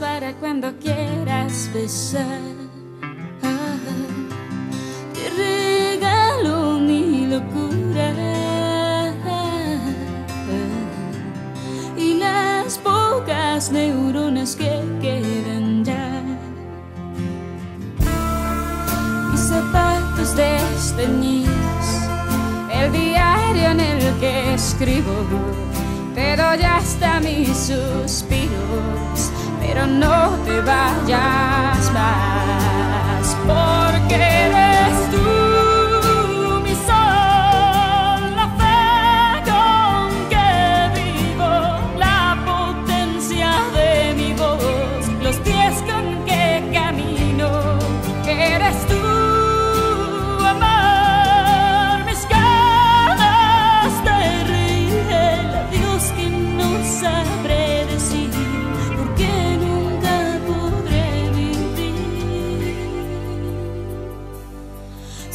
para cuando quieras besar. Te regalo mi locura y las pocas neuronas que quedan ya. Mis zapatos desteñidos, el diario en el que escribo te doy hasta mis suspiros, pero no te vayas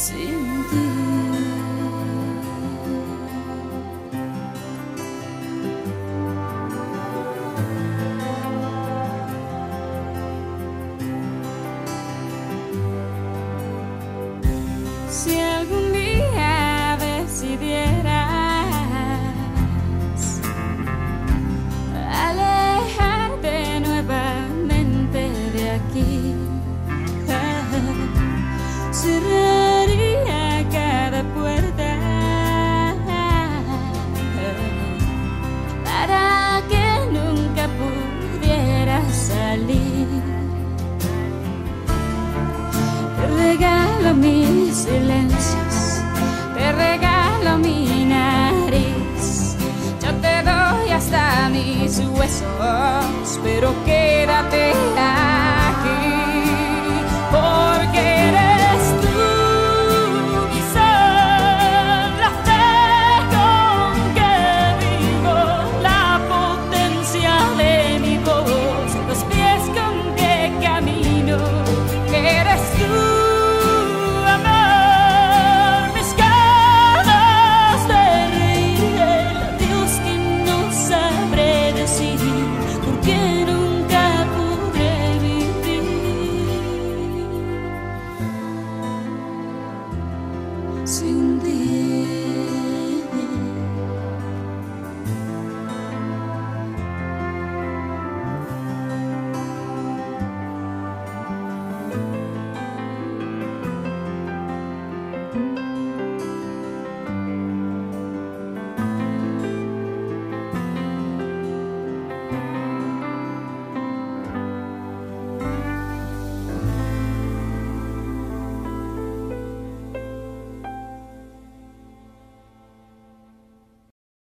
剪远的。Te regalo mis silencios, te regalo mi nariz. Yo te doy hasta mis huesos, pero quédate aquí,